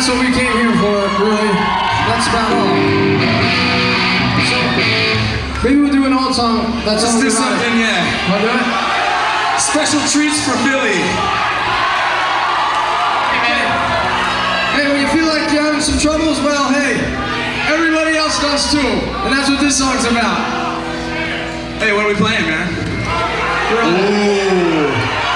That's what we came here for, really. That's about all. So, maybe we'll do an old song. That's Let's do we something, yeah. Wanna do it? Special treats for Philly. Hey, when you feel like you're having some troubles, well, hey, everybody else does too. And that's what this song's about. Hey, what are we playing, man? Ooh.